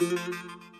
Música